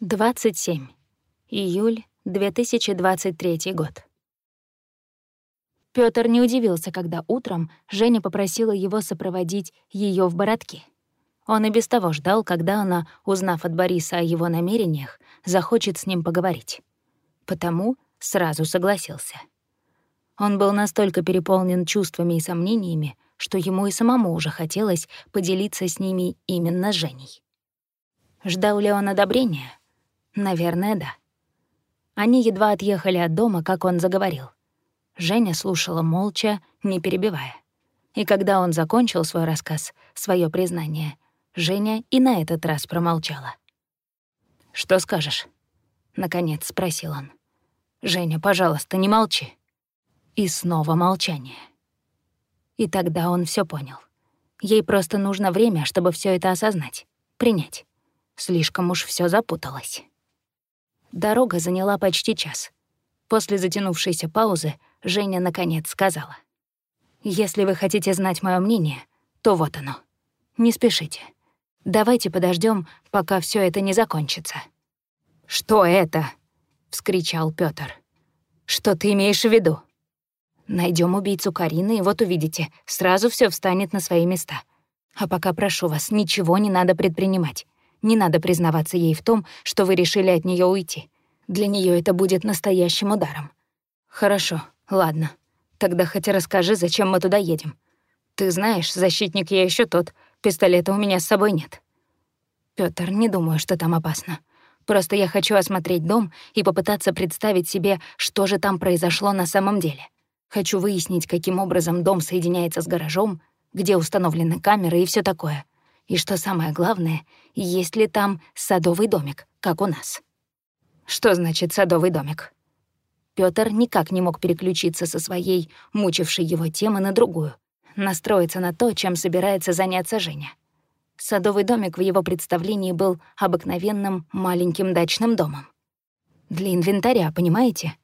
27. Июль 2023 год. Пётр не удивился, когда утром Женя попросила его сопроводить её в бородке. Он и без того ждал, когда она, узнав от Бориса о его намерениях, захочет с ним поговорить. Потому сразу согласился. Он был настолько переполнен чувствами и сомнениями, что ему и самому уже хотелось поделиться с ними именно Женей. Ждал ли он одобрения? Наверное, да. Они едва отъехали от дома, как он заговорил. Женя слушала молча, не перебивая. И когда он закончил свой рассказ, свое признание, Женя и на этот раз промолчала. «Что скажешь?» — наконец спросил он. «Женя, пожалуйста, не молчи». И снова молчание. И тогда он все понял. Ей просто нужно время, чтобы все это осознать, принять. Слишком уж все запуталось. Дорога заняла почти час. После затянувшейся паузы Женя наконец сказала. «Если вы хотите знать мое мнение, то вот оно. Не спешите. Давайте подождем, пока все это не закончится». «Что это?» — вскричал Пётр. «Что ты имеешь в виду?» Найдем убийцу Карины, и вот увидите, сразу все встанет на свои места. А пока прошу вас, ничего не надо предпринимать. Не надо признаваться ей в том, что вы решили от нее уйти. Для нее это будет настоящим ударом. Хорошо, ладно. Тогда хоть расскажи, зачем мы туда едем. Ты знаешь, защитник я еще тот. Пистолета у меня с собой нет. Пётр, не думаю, что там опасно. Просто я хочу осмотреть дом и попытаться представить себе, что же там произошло на самом деле. Хочу выяснить, каким образом дом соединяется с гаражом, где установлены камеры и все такое. И что самое главное, есть ли там садовый домик, как у нас. Что значит садовый домик? Пётр никак не мог переключиться со своей, мучившей его темы на другую, настроиться на то, чем собирается заняться Женя. Садовый домик в его представлении был обыкновенным маленьким дачным домом. Для инвентаря, понимаете?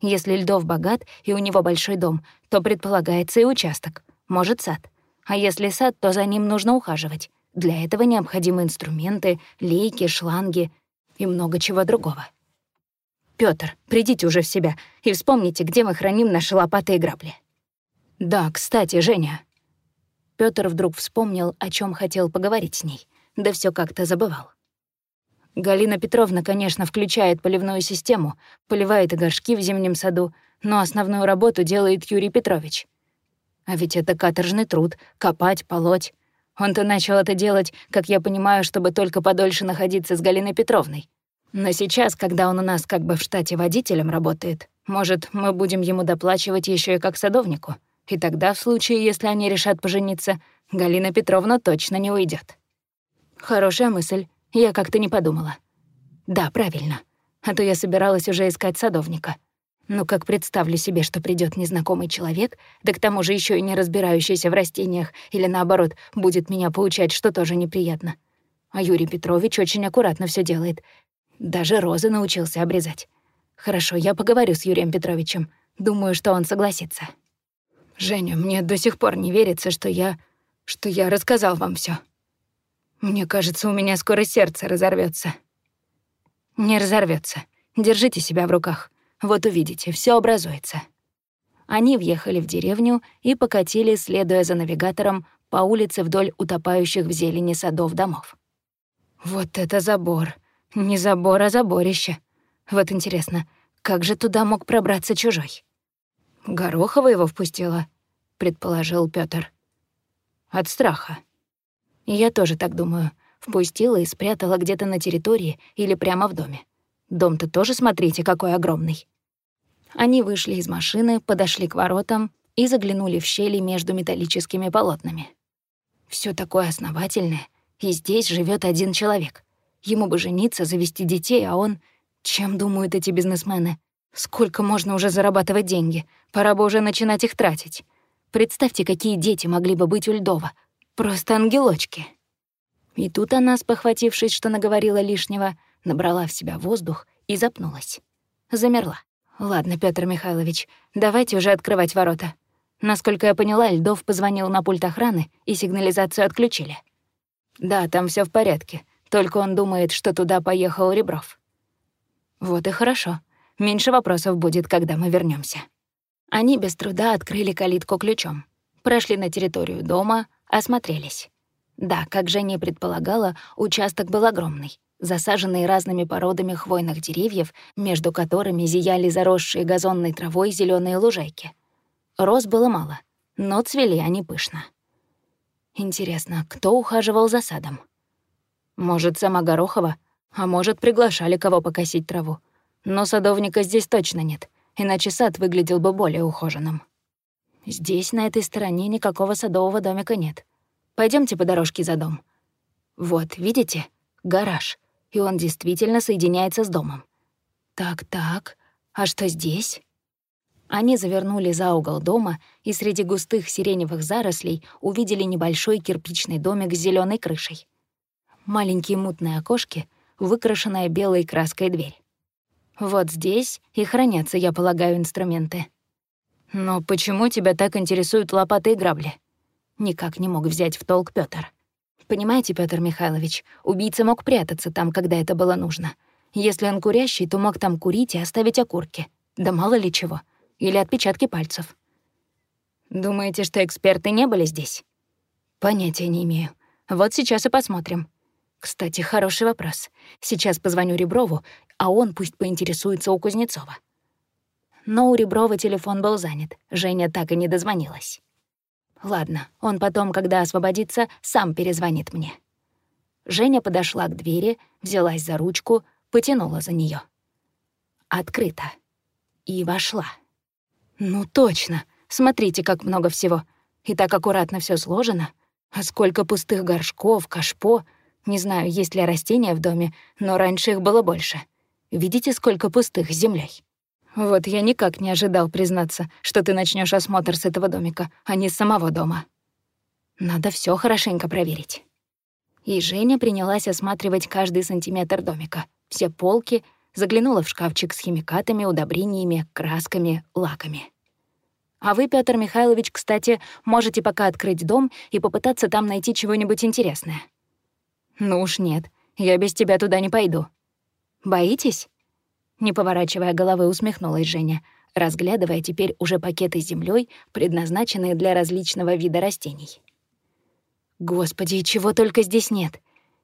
Если Льдов богат и у него большой дом, то предполагается и участок, может, сад. А если сад, то за ним нужно ухаживать. Для этого необходимы инструменты, лейки, шланги и много чего другого. Пётр, придите уже в себя и вспомните, где мы храним наши лопаты и грабли. Да, кстати, Женя. Пётр вдруг вспомнил, о чем хотел поговорить с ней, да все как-то забывал. Галина Петровна, конечно, включает поливную систему, поливает и горшки в зимнем саду, но основную работу делает Юрий Петрович. А ведь это каторжный труд — копать, полоть. Он-то начал это делать, как я понимаю, чтобы только подольше находиться с Галиной Петровной. Но сейчас, когда он у нас как бы в штате водителем работает, может, мы будем ему доплачивать еще и как садовнику. И тогда, в случае, если они решат пожениться, Галина Петровна точно не уйдет. Хорошая мысль. Я как-то не подумала. Да, правильно. А то я собиралась уже искать садовника. Но как представлю себе, что придет незнакомый человек, да к тому же еще и не разбирающийся в растениях, или наоборот, будет меня поучать, что тоже неприятно. А Юрий Петрович очень аккуратно все делает. Даже розы научился обрезать. Хорошо, я поговорю с Юрием Петровичем. Думаю, что он согласится. Женя, мне до сих пор не верится, что я... что я рассказал вам все. Мне кажется, у меня скоро сердце разорвется. Не разорвется. Держите себя в руках. Вот увидите, все образуется. Они въехали в деревню и покатили, следуя за навигатором, по улице вдоль утопающих в зелени садов домов. Вот это забор. Не забор, а заборище. Вот интересно, как же туда мог пробраться чужой? Горохова его впустила, предположил Пётр. От страха. Я тоже так думаю. Впустила и спрятала где-то на территории или прямо в доме. Дом-то тоже, смотрите, какой огромный. Они вышли из машины, подошли к воротам и заглянули в щели между металлическими полотнами. Все такое основательное, и здесь живет один человек. Ему бы жениться, завести детей, а он... Чем думают эти бизнесмены? Сколько можно уже зарабатывать деньги? Пора бы уже начинать их тратить. Представьте, какие дети могли бы быть у Льдова, Просто ангелочки. И тут она, спохватившись, что наговорила лишнего, набрала в себя воздух и запнулась. Замерла. «Ладно, Петр Михайлович, давайте уже открывать ворота». Насколько я поняла, Льдов позвонил на пульт охраны, и сигнализацию отключили. «Да, там все в порядке. Только он думает, что туда поехал Ребров. Вот и хорошо. Меньше вопросов будет, когда мы вернемся. Они без труда открыли калитку ключом, прошли на территорию дома, осмотрелись. Да, как Женя предполагала, участок был огромный, засаженный разными породами хвойных деревьев, между которыми зияли заросшие газонной травой зеленые лужайки. Роз было мало, но цвели они пышно. Интересно, кто ухаживал за садом? Может, сама Горохова, а может, приглашали кого покосить траву. Но садовника здесь точно нет, иначе сад выглядел бы более ухоженным. Здесь, на этой стороне, никакого садового домика нет. Пойдемте по дорожке за дом. Вот, видите? Гараж. И он действительно соединяется с домом. Так-так, а что здесь? Они завернули за угол дома и среди густых сиреневых зарослей увидели небольшой кирпичный домик с зеленой крышей. Маленькие мутные окошки, выкрашенная белой краской дверь. Вот здесь и хранятся, я полагаю, инструменты. Но почему тебя так интересуют лопаты и грабли? Никак не мог взять в толк Пётр. Понимаете, Пётр Михайлович, убийца мог прятаться там, когда это было нужно. Если он курящий, то мог там курить и оставить окурки. Да мало ли чего. Или отпечатки пальцев. Думаете, что эксперты не были здесь? Понятия не имею. Вот сейчас и посмотрим. Кстати, хороший вопрос. Сейчас позвоню Реброву, а он пусть поинтересуется у Кузнецова. Но у Реброва телефон был занят. Женя так и не дозвонилась. Ладно, он потом, когда освободится, сам перезвонит мне. Женя подошла к двери, взялась за ручку, потянула за нее. Открыто. И вошла. Ну точно. Смотрите, как много всего. И так аккуратно все сложено. А сколько пустых горшков, кашпо. Не знаю, есть ли растения в доме, но раньше их было больше. Видите, сколько пустых с землей? Вот я никак не ожидал признаться, что ты начнешь осмотр с этого домика, а не с самого дома. Надо все хорошенько проверить. И Женя принялась осматривать каждый сантиметр домика, все полки, заглянула в шкафчик с химикатами, удобрениями, красками, лаками. А вы, Петр Михайлович, кстати, можете пока открыть дом и попытаться там найти чего-нибудь интересное. Ну уж нет, я без тебя туда не пойду. Боитесь? Не поворачивая головы, усмехнулась Женя, разглядывая теперь уже пакеты с землей, предназначенные для различного вида растений. Господи, чего только здесь нет.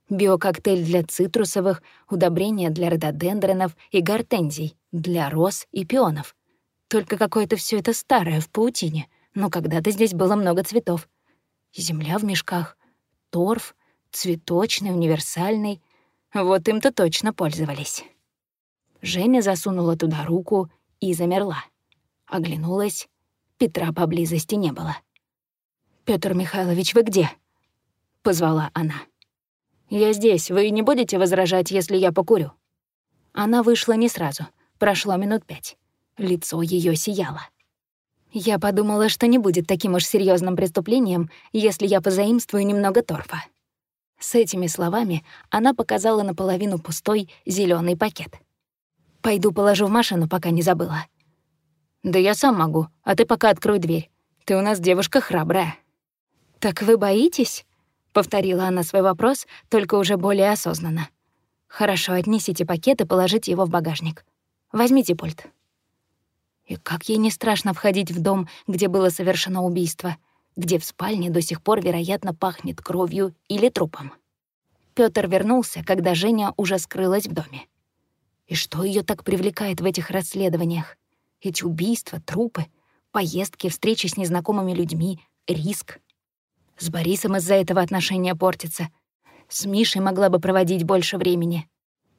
Биококтейль для цитрусовых, удобрения для рододендронов и гортензий, для роз и пионов. Только какое-то все это старое в паутине, но когда-то здесь было много цветов. Земля в мешках, торф, цветочный, универсальный. Вот им-то точно пользовались. Женя засунула туда руку и замерла. Оглянулась. Петра поблизости не было. Петр Михайлович, вы где?» — позвала она. «Я здесь. Вы не будете возражать, если я покурю?» Она вышла не сразу. Прошло минут пять. Лицо ее сияло. Я подумала, что не будет таким уж серьезным преступлением, если я позаимствую немного торфа. С этими словами она показала наполовину пустой зеленый пакет. Пойду положу в машину, пока не забыла. Да я сам могу, а ты пока открой дверь. Ты у нас девушка храбрая. Так вы боитесь? Повторила она свой вопрос, только уже более осознанно. Хорошо, отнесите пакет и положите его в багажник. Возьмите пульт. И как ей не страшно входить в дом, где было совершено убийство, где в спальне до сих пор, вероятно, пахнет кровью или трупом. Пётр вернулся, когда Женя уже скрылась в доме. И что ее так привлекает в этих расследованиях? Эти убийства, трупы, поездки, встречи с незнакомыми людьми, риск. С Борисом из-за этого отношения портится. С Мишей могла бы проводить больше времени.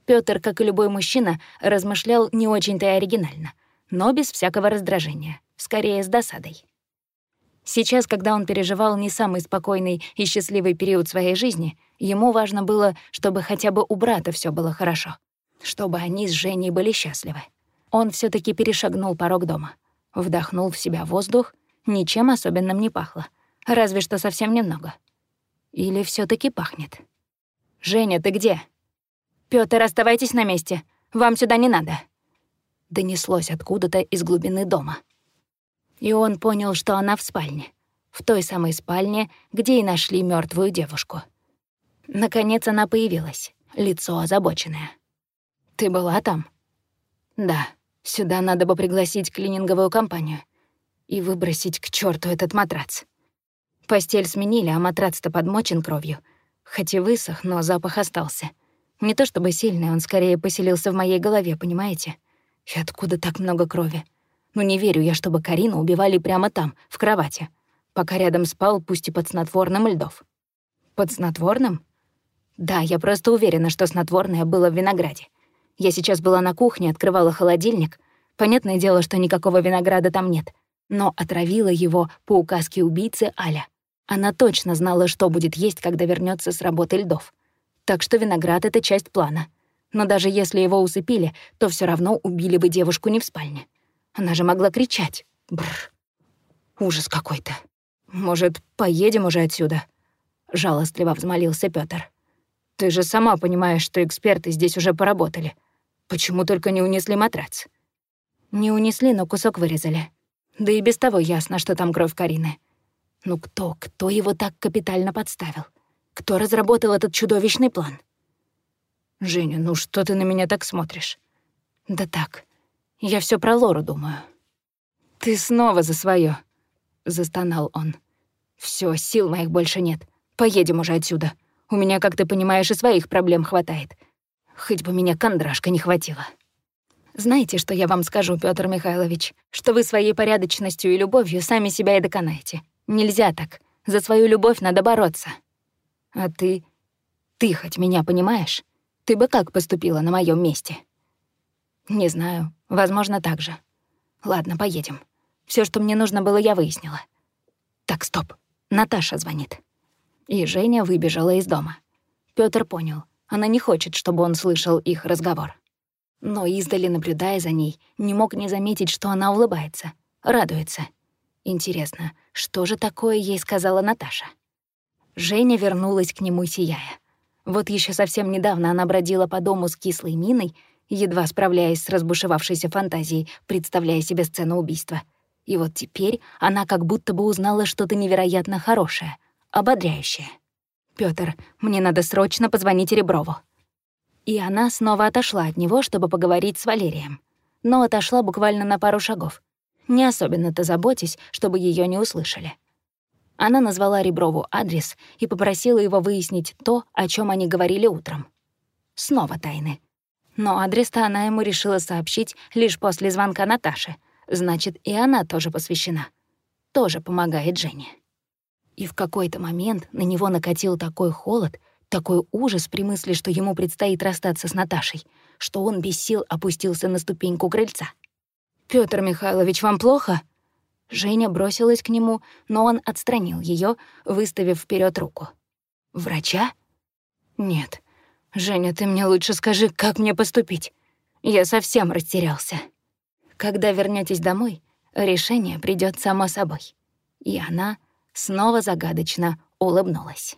Пётр, как и любой мужчина, размышлял не очень-то и оригинально, но без всякого раздражения, скорее с досадой. Сейчас, когда он переживал не самый спокойный и счастливый период своей жизни, ему важно было, чтобы хотя бы у брата все было хорошо чтобы они с Женей были счастливы. Он все таки перешагнул порог дома. Вдохнул в себя воздух, ничем особенным не пахло. Разве что совсем немного. Или все таки пахнет. «Женя, ты где?» «Пётр, оставайтесь на месте. Вам сюда не надо». Донеслось откуда-то из глубины дома. И он понял, что она в спальне. В той самой спальне, где и нашли мертвую девушку. Наконец она появилась лицо озабоченное. «Ты была там?» «Да, сюда надо бы пригласить клининговую компанию и выбросить к черту этот матрац. Постель сменили, а матрац-то подмочен кровью. Хоть и высох, но запах остался. Не то чтобы сильный, он скорее поселился в моей голове, понимаете? И откуда так много крови? Ну не верю я, чтобы Карину убивали прямо там, в кровати, пока рядом спал, пусть и под снотворным льдов. Под снотворным? Да, я просто уверена, что снотворное было в винограде. Я сейчас была на кухне, открывала холодильник. Понятное дело, что никакого винограда там нет. Но отравила его по указке убийцы Аля. Она точно знала, что будет есть, когда вернется с работы льдов. Так что виноград — это часть плана. Но даже если его усыпили, то все равно убили бы девушку не в спальне. Она же могла кричать. Бррр. Ужас какой-то. Может, поедем уже отсюда? Жалостливо взмолился Пётр. Ты же сама понимаешь, что эксперты здесь уже поработали. Почему только не унесли матрац? Не унесли, но кусок вырезали. Да и без того ясно, что там кровь Карины. Ну кто, кто его так капитально подставил? Кто разработал этот чудовищный план? Женя, ну что ты на меня так смотришь? Да так, я все про Лору думаю. Ты снова за свое, застонал он. Все, сил моих больше нет. Поедем уже отсюда. У меня, как ты понимаешь, и своих проблем хватает. Хоть бы меня кондрашка не хватило. Знаете, что я вам скажу, Пётр Михайлович? Что вы своей порядочностью и любовью сами себя и доконаете. Нельзя так. За свою любовь надо бороться. А ты... Ты хоть меня понимаешь? Ты бы как поступила на моем месте? Не знаю. Возможно, так же. Ладно, поедем. Все, что мне нужно было, я выяснила. Так, стоп. Наташа звонит. И Женя выбежала из дома. Пётр понял, она не хочет, чтобы он слышал их разговор. Но издали, наблюдая за ней, не мог не заметить, что она улыбается, радуется. Интересно, что же такое ей сказала Наташа? Женя вернулась к нему, сияя. Вот еще совсем недавно она бродила по дому с кислой миной, едва справляясь с разбушевавшейся фантазией, представляя себе сцену убийства. И вот теперь она как будто бы узнала что-то невероятно хорошее — ободряющее. «Пётр, мне надо срочно позвонить Реброву». И она снова отошла от него, чтобы поговорить с Валерием. Но отошла буквально на пару шагов. Не особенно-то заботясь, чтобы её не услышали. Она назвала Реброву адрес и попросила его выяснить то, о чём они говорили утром. Снова тайны. Но адрес-то она ему решила сообщить лишь после звонка Наташи. Значит, и она тоже посвящена. Тоже помогает Жене. И в какой-то момент на него накатил такой холод, такой ужас при мысли, что ему предстоит расстаться с Наташей, что он без сил опустился на ступеньку крыльца. «Пётр Михайлович, вам плохо?» Женя бросилась к нему, но он отстранил ее, выставив вперед руку. «Врача?» «Нет. Женя, ты мне лучше скажи, как мне поступить. Я совсем растерялся. Когда вернётесь домой, решение придёт само собой». И она снова загадочно улыбнулась.